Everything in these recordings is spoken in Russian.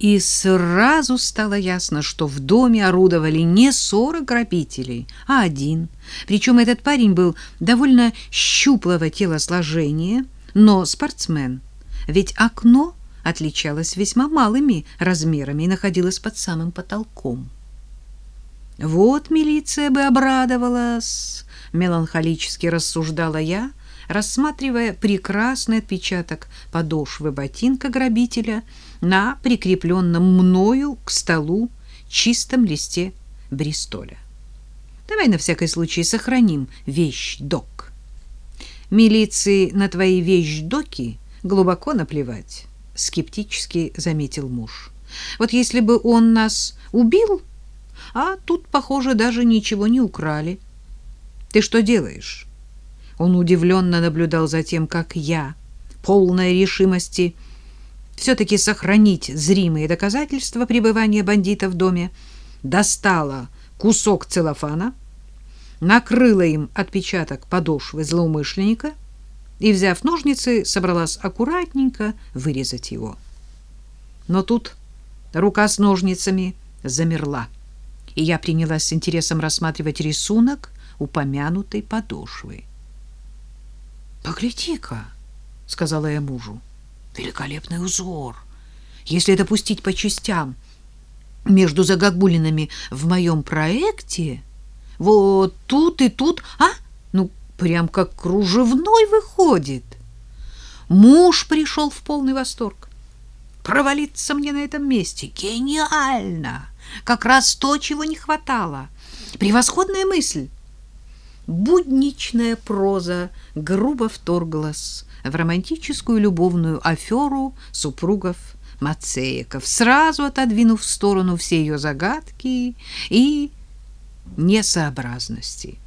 И сразу стало ясно, что в доме орудовали не сорок грабителей, а один. Причем этот парень был довольно щуплого телосложения, но спортсмен. Ведь окно отличалось весьма малыми размерами и находилось под самым потолком. Вот милиция бы обрадовалась, меланхолически рассуждала я, рассматривая прекрасный отпечаток подошвы ботинка грабителя на прикрепленном мною к столу чистом листе Бристоля. Давай на всякий случай сохраним вещь-док. Милиции на твои вещь-доки глубоко наплевать, скептически заметил муж. Вот если бы он нас убил, а тут, похоже, даже ничего не украли. Ты что делаешь? Он удивленно наблюдал за тем, как я, полная решимости все-таки сохранить зримые доказательства пребывания бандита в доме, достала кусок целлофана, накрыла им отпечаток подошвы злоумышленника и, взяв ножницы, собралась аккуратненько вырезать его. Но тут рука с ножницами замерла, и я принялась с интересом рассматривать рисунок упомянутой подошвы. Погляди-ка, сказала я мужу. Великолепный узор. Если это пустить по частям между загогбулинами в моем проекте, вот тут и тут, а? Ну, прям как кружевной выходит. Муж пришел в полный восторг. Провалиться мне на этом месте гениально. Как раз то, чего не хватало. Превосходная мысль будничная проза грубо вторглась в романтическую любовную аферу супругов Мацеяков, сразу отодвинув в сторону все ее загадки и несообразности.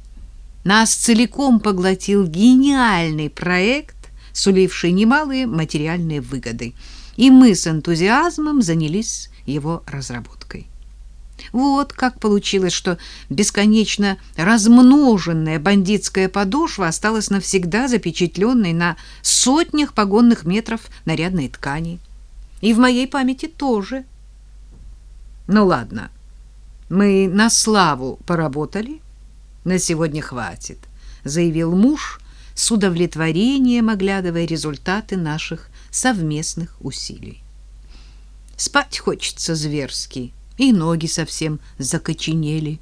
Нас целиком поглотил гениальный проект, суливший немалые материальные выгоды, и мы с энтузиазмом занялись его разработкой. Вот как получилось, что бесконечно размноженная бандитская подошва осталась навсегда запечатленной на сотнях погонных метров нарядной ткани. И в моей памяти тоже. Ну ладно, мы на славу поработали, на сегодня хватит, заявил муж с удовлетворением оглядывая результаты наших совместных усилий. Спать хочется зверски и ноги совсем закоченели.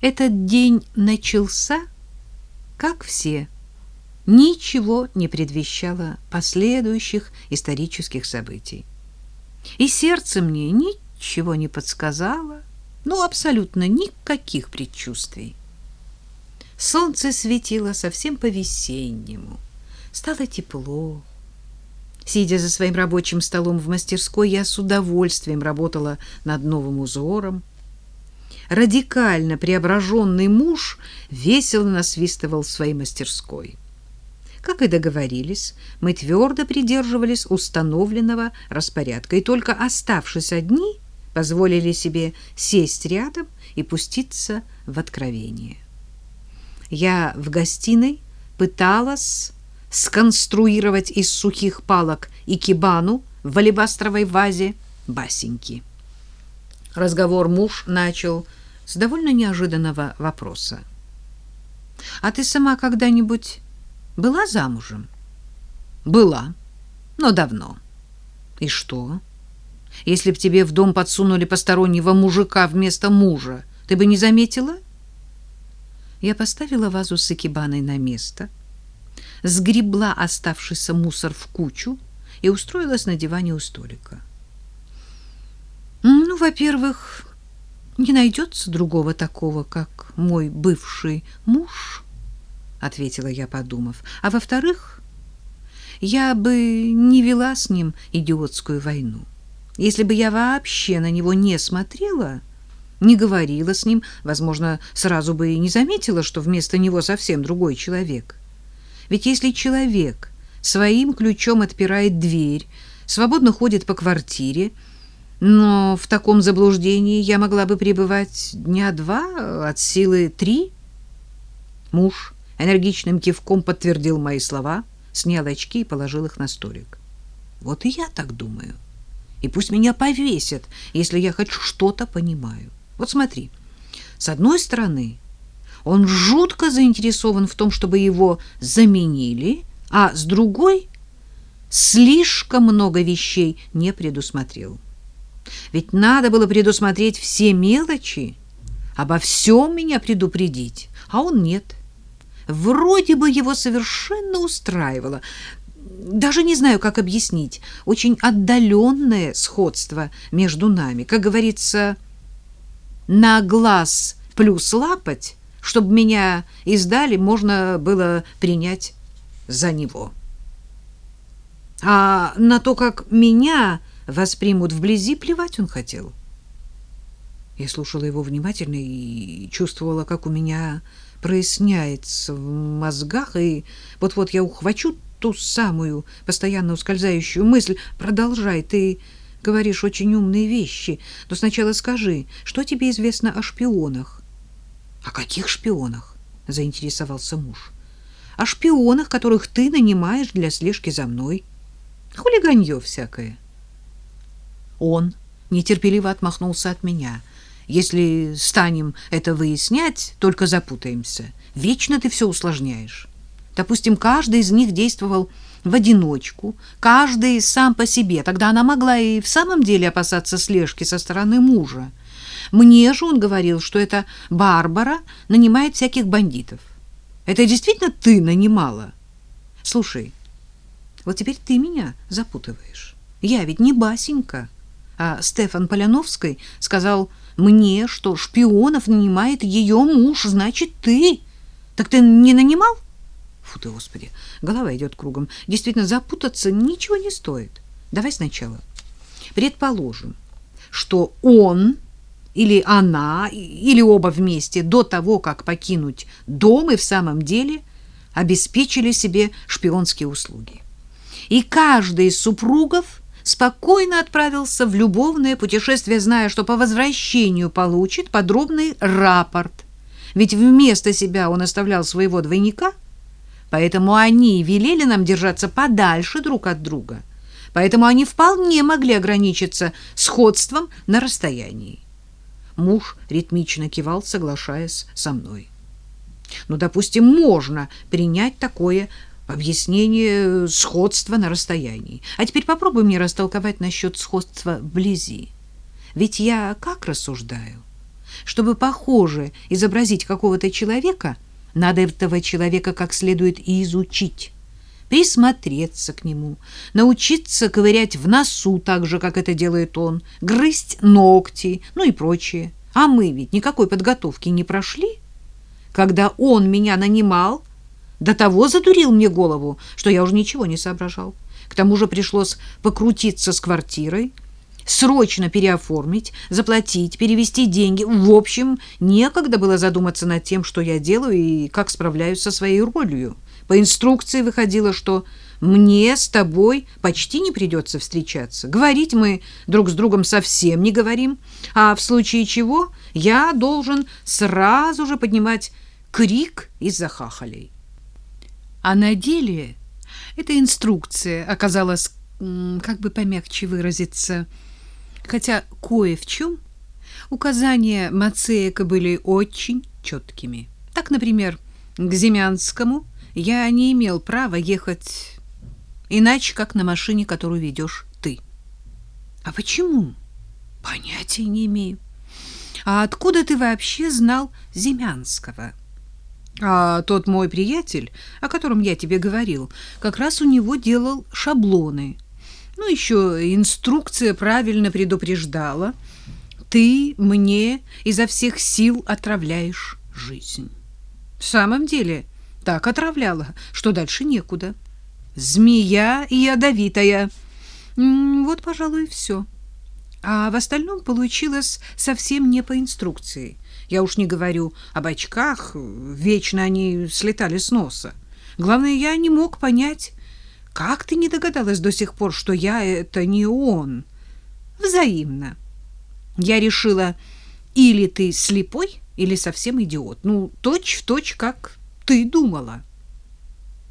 Этот день начался, как все. Ничего не предвещало последующих исторических событий. И сердце мне ничего не подсказало, ну, абсолютно никаких предчувствий. Солнце светило совсем по-весеннему. Стало тепло, Сидя за своим рабочим столом в мастерской, я с удовольствием работала над новым узором. Радикально преображенный муж весело насвистывал в своей мастерской. Как и договорились, мы твердо придерживались установленного распорядка, и только оставшись одни, позволили себе сесть рядом и пуститься в откровение. Я в гостиной пыталась сконструировать из сухих палок и кибану в алебастровой вазе басеньки. Разговор муж начал с довольно неожиданного вопроса. «А ты сама когда-нибудь была замужем?» «Была, но давно». «И что? Если б тебе в дом подсунули постороннего мужика вместо мужа, ты бы не заметила?» Я поставила вазу с экибаной на место — сгребла оставшийся мусор в кучу и устроилась на диване у столика. Ну, во-первых, не найдется другого такого, как мой бывший муж, ответила я, подумав. А во-вторых, я бы не вела с ним идиотскую войну. Если бы я вообще на него не смотрела, не говорила с ним, возможно, сразу бы и не заметила, что вместо него совсем другой человек. Ведь если человек своим ключом отпирает дверь, свободно ходит по квартире, но в таком заблуждении я могла бы пребывать дня два, от силы три. Муж энергичным кивком подтвердил мои слова, снял очки и положил их на столик. Вот и я так думаю. и пусть меня повесят, если я хоть что-то понимаю. Вот смотри, с одной стороны, он жутко заинтересован в том, чтобы его заменили, а с другой слишком много вещей не предусмотрел. Ведь надо было предусмотреть все мелочи, обо всем меня предупредить, а он нет. Вроде бы его совершенно устраивало. Даже не знаю, как объяснить. Очень отдаленное сходство между нами. Как говорится, на глаз плюс лапать, чтобы меня издали, можно было принять за него. А на то, как меня воспримут вблизи, плевать он хотел. Я слушала его внимательно и чувствовала, как у меня проясняется в мозгах, и вот-вот я ухвачу ту самую постоянно ускользающую мысль. Продолжай, ты говоришь очень умные вещи, но сначала скажи, что тебе известно о шпионах? — О каких шпионах? — заинтересовался муж. — О шпионах, которых ты нанимаешь для слежки за мной. Хулиганье всякое. Он нетерпеливо отмахнулся от меня. Если станем это выяснять, только запутаемся. Вечно ты все усложняешь. Допустим, каждый из них действовал в одиночку, каждый сам по себе. Тогда она могла и в самом деле опасаться слежки со стороны мужа. Мне же он говорил, что это Барбара нанимает всяких бандитов. Это действительно ты нанимала? Слушай, вот теперь ты меня запутываешь. Я ведь не Басенька. А Стефан Поляновский сказал мне, что шпионов нанимает ее муж, значит, ты. Так ты не нанимал? Фу ты, Господи, голова идет кругом. Действительно, запутаться ничего не стоит. Давай сначала. Предположим, что он или она, или оба вместе до того, как покинуть дом и в самом деле обеспечили себе шпионские услуги. И каждый из супругов спокойно отправился в любовное путешествие, зная, что по возвращению получит подробный рапорт. Ведь вместо себя он оставлял своего двойника, поэтому они велели нам держаться подальше друг от друга. Поэтому они вполне могли ограничиться сходством на расстоянии. Муж ритмично кивал, соглашаясь со мной. Ну, допустим, можно принять такое объяснение сходства на расстоянии. А теперь попробуй мне растолковать насчет сходства вблизи. Ведь я как рассуждаю? Чтобы похоже изобразить какого-то человека, надо этого человека как следует и изучить, присмотреться к нему, научиться ковырять в носу так же, как это делает он, грызть ногти, ну и прочее. А мы ведь никакой подготовки не прошли. Когда он меня нанимал, до того задурил мне голову, что я уже ничего не соображал. К тому же пришлось покрутиться с квартирой, срочно переоформить, заплатить, перевести деньги. В общем, некогда было задуматься над тем, что я делаю и как справляюсь со своей ролью. По инструкции выходило, что мне с тобой почти не придется встречаться. Говорить мы друг с другом совсем не говорим, а в случае чего я должен сразу же поднимать крик из-за хахалей. А на деле эта инструкция оказалась, как бы помягче выразиться, хотя кое в чем указания Мацеяка были очень четкими. Так, например, к Земянскому я не имел права ехать иначе, как на машине, которую ведешь ты. А почему? Понятия не имею. А откуда ты вообще знал Земянского? — а тот мой приятель, о котором я тебе говорил, как раз у него делал шаблоны. Ну, еще инструкция правильно предупреждала. Ты мне изо всех сил отравляешь жизнь. В самом деле, так отравляла, что дальше некуда. Змея ядовитая. Вот, пожалуй, и все. А в остальном получилось совсем не по инструкции. Я уж не говорю об очках, вечно они слетали с носа. Главное, я не мог понять, как ты не догадалась до сих пор, что я — это не он? Взаимно. Я решила, или ты слепой, или совсем идиот. Ну, точь в точь, как ты думала.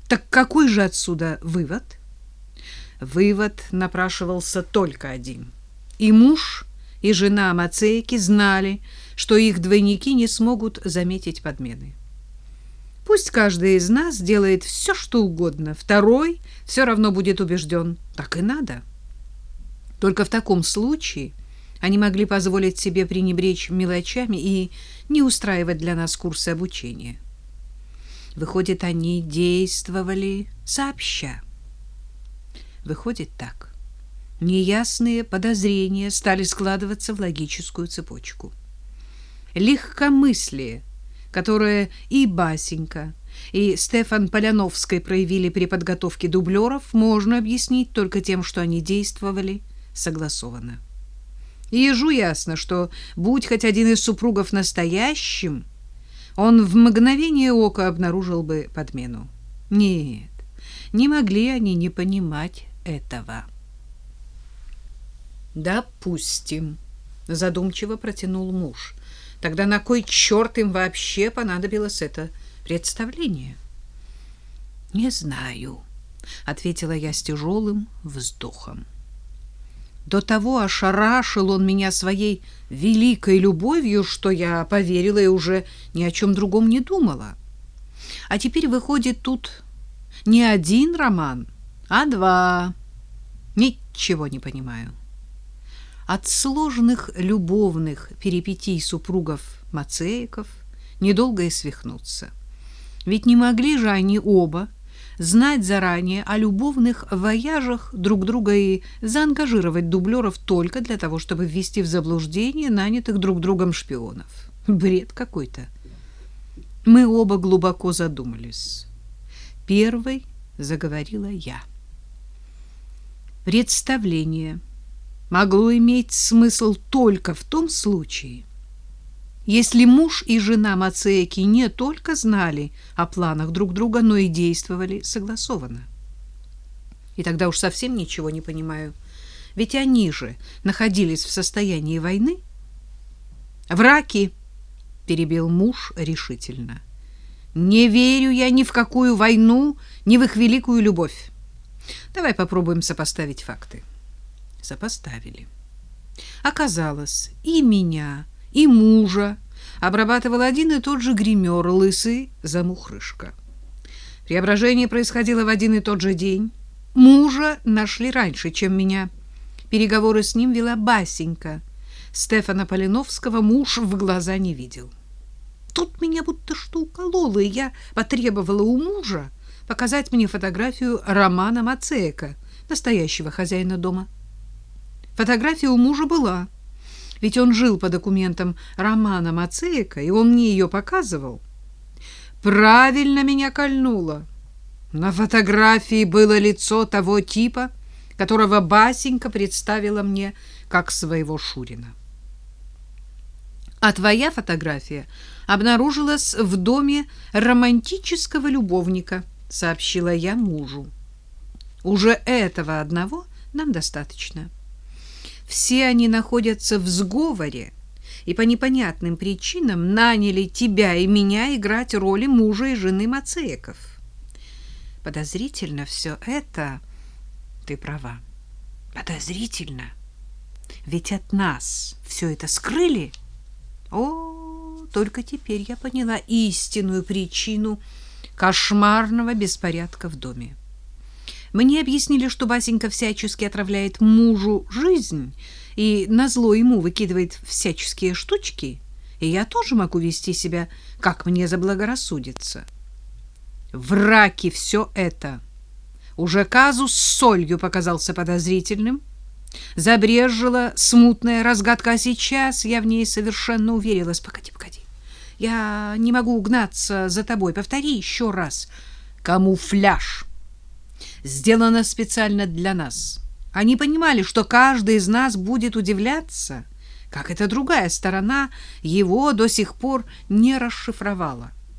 Так какой же отсюда вывод? Вывод напрашивался только один — И муж, и жена Мацейки знали, что их двойники не смогут заметить подмены. Пусть каждый из нас делает все, что угодно, второй все равно будет убежден. Так и надо. Только в таком случае они могли позволить себе пренебречь мелочами и не устраивать для нас курсы обучения. Выходит, они действовали сообща. Выходит так. Неясные подозрения стали складываться в логическую цепочку. Легкомыслие, которое и Басенька, и Стефан Поляновской проявили при подготовке дублеров, можно объяснить только тем, что они действовали согласованно. Ежу ясно, что, будь хоть один из супругов настоящим, он в мгновение ока обнаружил бы подмену. Нет, не могли они не понимать этого. «Допустим», — задумчиво протянул муж. «Тогда на кой черт им вообще понадобилось это представление?» «Не знаю», — ответила я с тяжелым вздохом. До того ошарашил он меня своей великой любовью, что я поверила и уже ни о чем другом не думала. А теперь выходит тут не один роман, а два. Ничего не понимаю. От сложных любовных перипетий супругов Мацеиков недолго и свихнуться. Ведь не могли же они оба знать заранее о любовных вояжах друг друга и заангажировать дублеров только для того, чтобы ввести в заблуждение нанятых друг другом шпионов. Бред какой-то. Мы оба глубоко задумались. Первой заговорила я. Представление могло иметь смысл только в том случае, если муж и жена Мацеки не только знали о планах друг друга, но и действовали согласованно. И тогда уж совсем ничего не понимаю. Ведь они же находились в состоянии войны. «Враки!» — перебил муж решительно. «Не верю я ни в какую войну, ни в их великую любовь. Давай попробуем сопоставить факты». Сопоставили. Оказалось, и меня и мужа обрабатывал один и тот же гример, лысый замухрышка. Преображение происходило в один и тот же день. Мужа нашли раньше, чем меня. Переговоры с ним вела Басенька. Стефана Полиновского муж в глаза не видел. Тут меня будто что укололо, и я потребовала у мужа показать мне фотографию Романа Мацеека, настоящего хозяина дома. Фотография у мужа была — ведь он жил по документам Романа Мацеека, и он мне ее показывал. Правильно меня кольнуло. На фотографии было лицо того типа, которого Басенька представила мне как своего Шурина. А твоя фотография обнаружилась в доме романтического любовника, сообщила я мужу. Уже этого одного нам достаточно. Все они находятся в сговоре и по непонятным причинам наняли тебя и меня играть роли мужа и жены Мацееков. Подозрительно все это. Ты права. Подозрительно. Ведь от нас все это скрыли. О, только теперь я поняла истинную причину кошмарного беспорядка в доме. Мне объяснили, что Басенька всячески отравляет мужу жизнь и назло ему выкидывает всяческие штучки, и я тоже могу вести себя, как мне заблагорассудится. Враки все это. Уже казус с солью показался подозрительным. Забрежила смутная разгадка, а сейчас я в ней совершенно уверилась. Погоди, погоди. Я не могу угнаться за тобой. Повтори еще раз. Камуфляж сделано специально для нас. Они понимали, что каждый из нас будет удивляться, как эта другая сторона его до сих пор не расшифровала.